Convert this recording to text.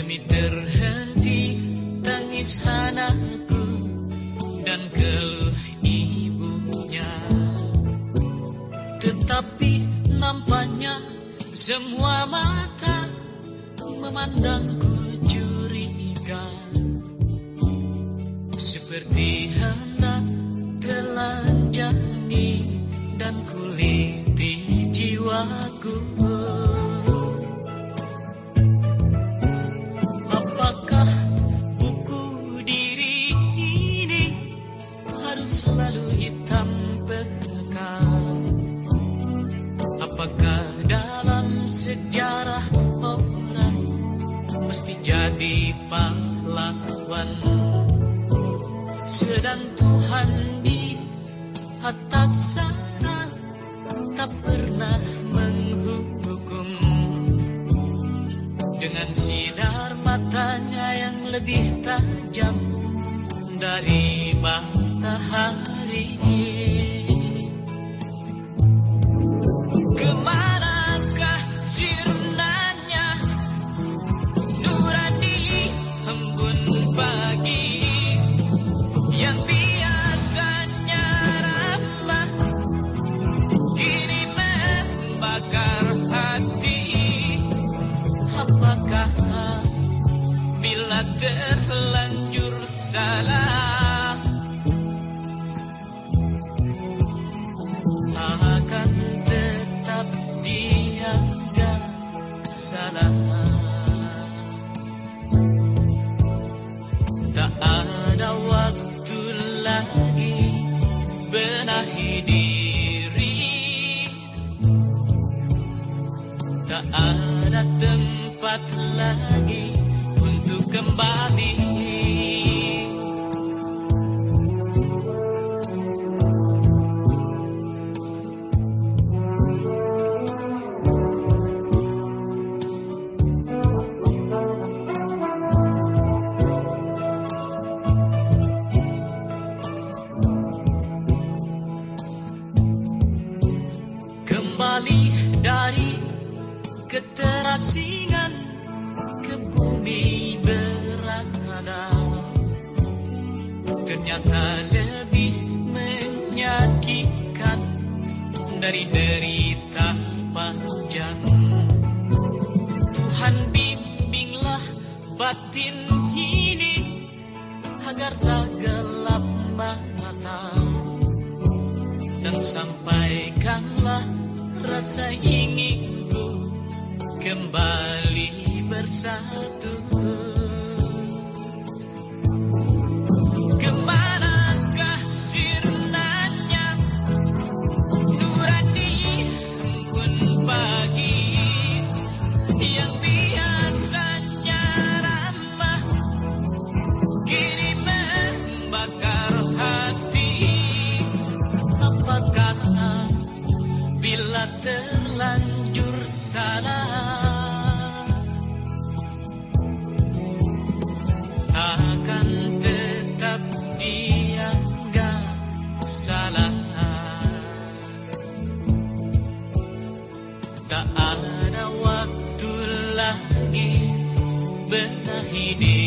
Demi terhenti tangis anakku dan keluh ibunya. Tetapi nampaknya semua mata memandangku curiga. Seperti selalu hitam pekat Apakah dalam sejarah orang mesti jadi pahlawan? Sedang Tuhan di atas sana tak pernah menghukum. Dengan sinar matanya yang lebih tajam dari matahari Ke manakah sirnanya? Nurani embun pagi Yang biasanya ramah. Kini membakar hati. Apakah bila terlanjur salah benahi diri. Tak ada tempat lagi keterasingan ke bumi berada. Ternyata lebih menyakitkan dari derita panjang. Tuhan bimbinglah batin ini agar tak gelap mata. Dan sampaikanlah rasa inginku kembali bersatu. Ke manakah sirnanya? Nurani embun pagi. Yang biasanya ramah Kini membakar hati. Apakah bila terlanjur salah akan tetap dianggap salah. Tak ada waktu lagi benahi diri